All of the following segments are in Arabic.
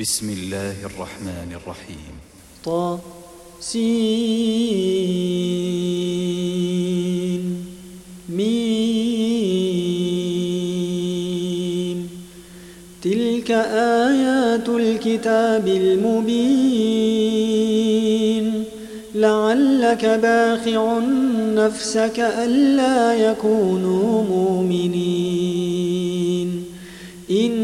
بسم الله الرحمن الرحيم طا سين ميم تلك آيات الكتاب المبين لعلك باخع نفسك ألا يكونوا مؤمنين إن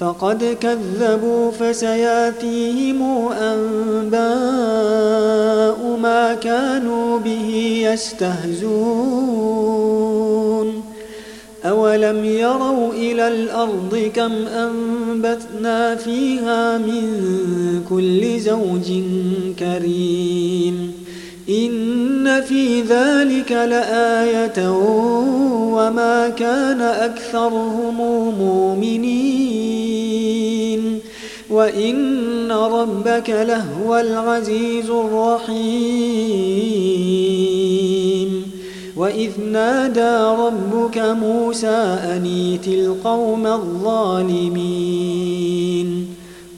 فقد كذبوا فسياتيهم أنباء ما كانوا به يستهزون. أولم يروا إلى الأرض كم أنبتنا فيها من كل زوج كريم. إن في ذلك لآية وما كان أكثرهم مؤمنين وإن ربك لهو العزيز الرحيم وإذ نادى ربك موسى أنيت القوم الظالمين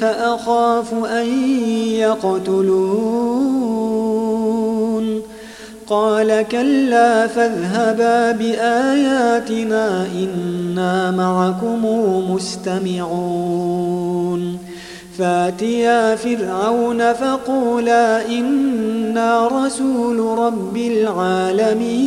فأخاف أن يقتلون. قال كلا فاذهبا بآياتنا إنا معكم مستمعون. فاتيا فرعون فقولا إنا رسول رب العالمين.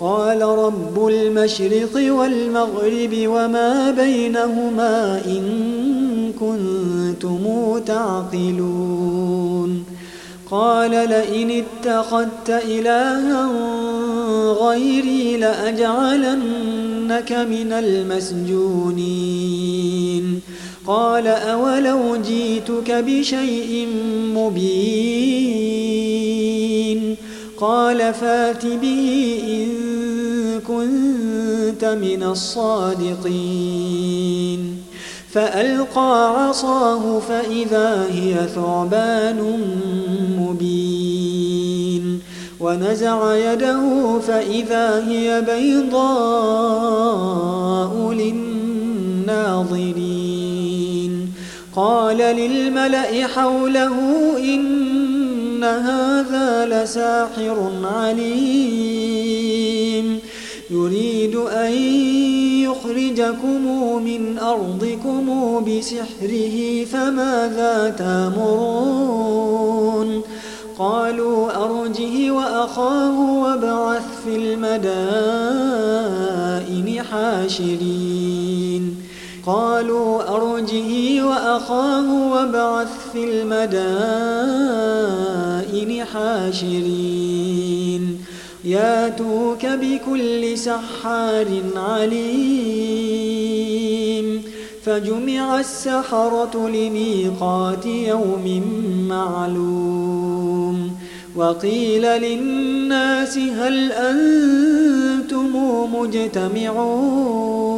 قال رب المشرق والمغرب وما بينهما إن كنتم تعقلون. قال لئن اتخذت إلها غيري لأجعلنك من المسجونين. قال أولو جيتك بشيء مبين. قال فات به إن كنت من الصادقين. فألقى عصاه فإذا هي ثعبان مبين. ونزع يده فإذا هي بيضاء للناظرين. قال للملأ حوله إن هذا لساحر عليم يريد أن يخرجكم من أرضكم بسحره فماذا تامرون قالوا أرجه وأخاه وابعث في المدائن حاشرين قالوا أرجه وأخاه وابعث في المدائن حاشرين. ياتوك بكل سحار عليم. فجمع السحرة لميقات يوم معلوم. وقيل للناس هل أنتم مجتمعون؟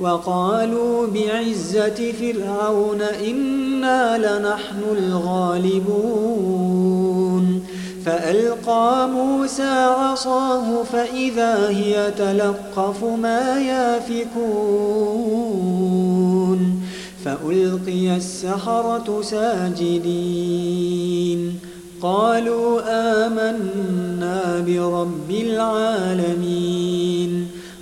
وقالوا بعزة فرعون إنا لنحن الغالبون. فألقى موسى عصاه فإذا هي تلقف ما يافكون. فألقي السحرة ساجدين. قالوا آمنا برب العالمين.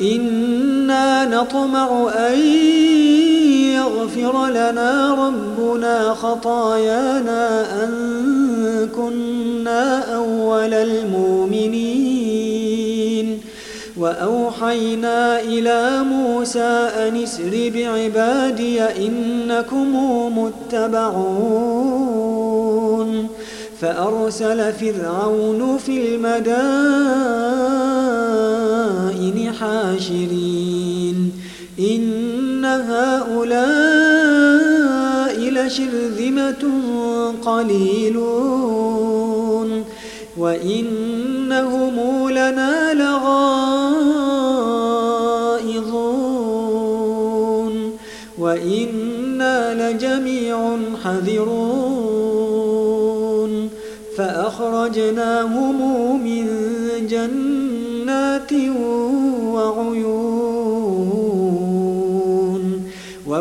إنا نطمع أن يغفر لنا ربنا خطايانا أن كنا أول المؤمنين وأوحينا إلى موسى أن اسر بعبادي إنكم متبعون فأرسل فرعون في المدائن حاشرين إن هؤلاء لشرذمة قليلون. وإنهم لنا لغائظون. وإنا لجميع حذرون. فأخرجناهم من جنات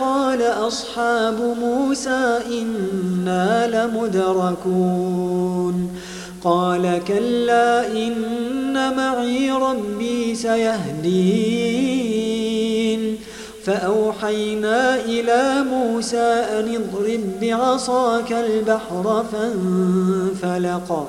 قال أصحاب موسى إنا لمدركون. قال كلا إن معي ربي سيهدين. فأوحينا إلى موسى أن اضرب بعصاك البحر فانفلق. فانفلق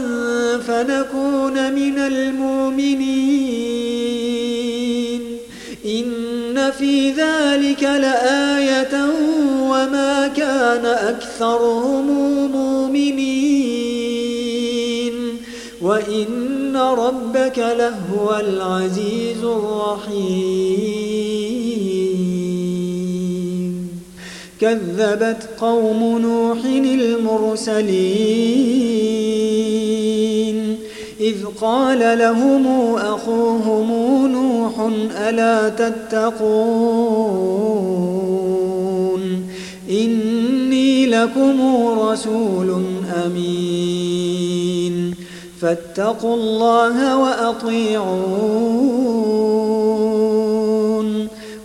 فنكون من المؤمنين. إن في ذلك لآية وما كان أكثرهم مؤمنين. وإن ربك لهو العزيز الرحيم. كذبت قوم نوح المرسلين. إذ قال لهم أخوهم نوح ألا تتقون إني لكم رسول أمين فاتقوا الله وأطيعون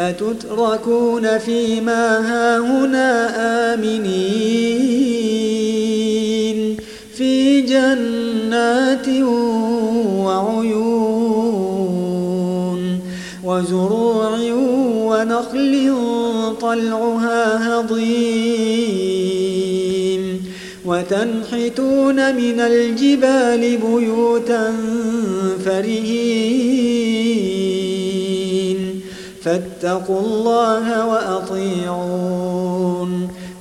أتتركون فيما هاهنا آمنين في جنات وعيون وزروع ونخل طلعها هضيم وتنحتون من الجبال بيوتا فرهين فاتقوا الله وأطيعون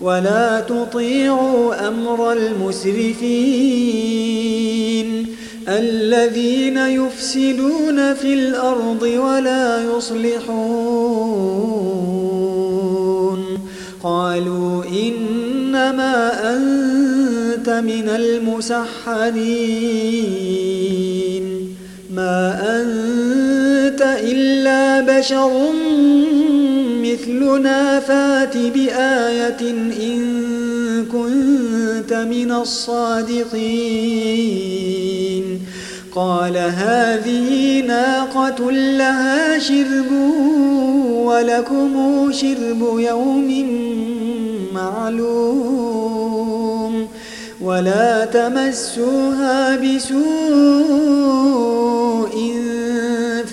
ولا تطيعوا أمر المسرفين الذين يفسدون في الأرض ولا يصلحون قالوا إنما أنت من المسحرين ما أنت إلا بشر مثلنا فات بآية إن كنت من الصادقين قال هذه ناقة لها شرب ولكم شرب يوم معلوم ولا تمسوها بسوء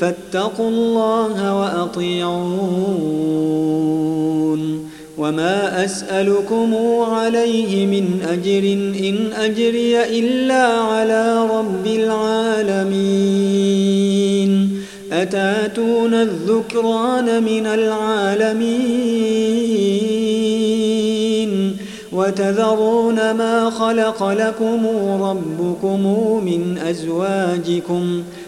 فاتقوا الله وأطيعون. وما أسألكم عليه من أجر إن أجري إلا على رب العالمين. أتاتون الذكران من العالمين؟ وتذرون ما خلق لكم ربكم من أزواجكم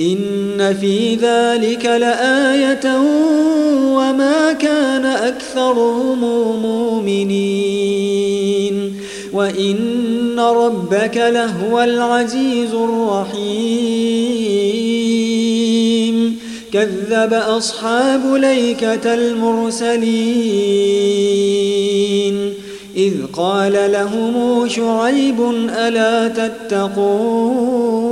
إن في ذلك لآية وما كان أكثرهم مؤمنين. وإن ربك لهو العزيز الرحيم. كذب أصحاب ليكة المرسلين. إذ قال لهم شعيب ألا تتقون؟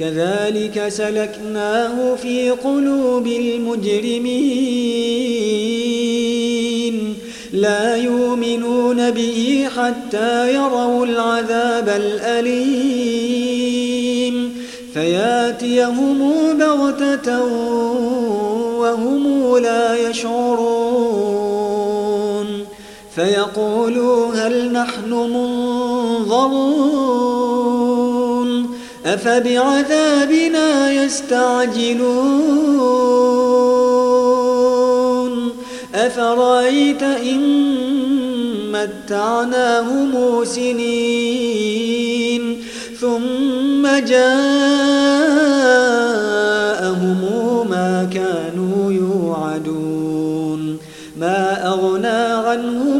كذلك سلكناه في قلوب المجرمين. لا يؤمنون به حتى يروا العذاب الأليم. فياتيهم بغتة وهم لا يشعرون. فيقولوا هل نحن منظرون؟ أفبعذابنا يستعجلون؟ أفرأيت إن متعناهم سنين ثم جاءهم ما كانوا يوعدون. ما أغنى عنهم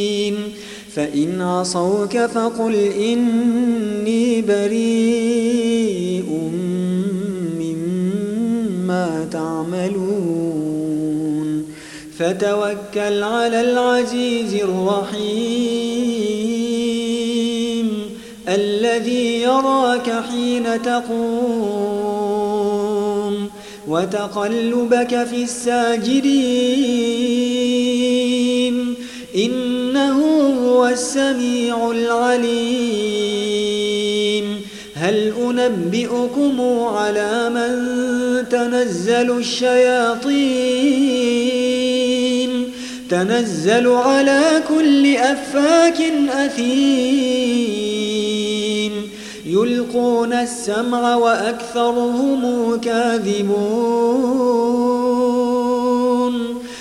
فإن عصوك فقل إني بريء مما تعملون. فتوكل على العزيز الرحيم الذي يراك حين تقوم وتقلبك في الساجدين. إنه هو السميع العليم. هل أنبئكم على من تنزل الشياطين؟ تنزل على كل أفاك أثيم. يلقون السمع وأكثرهم كاذبون.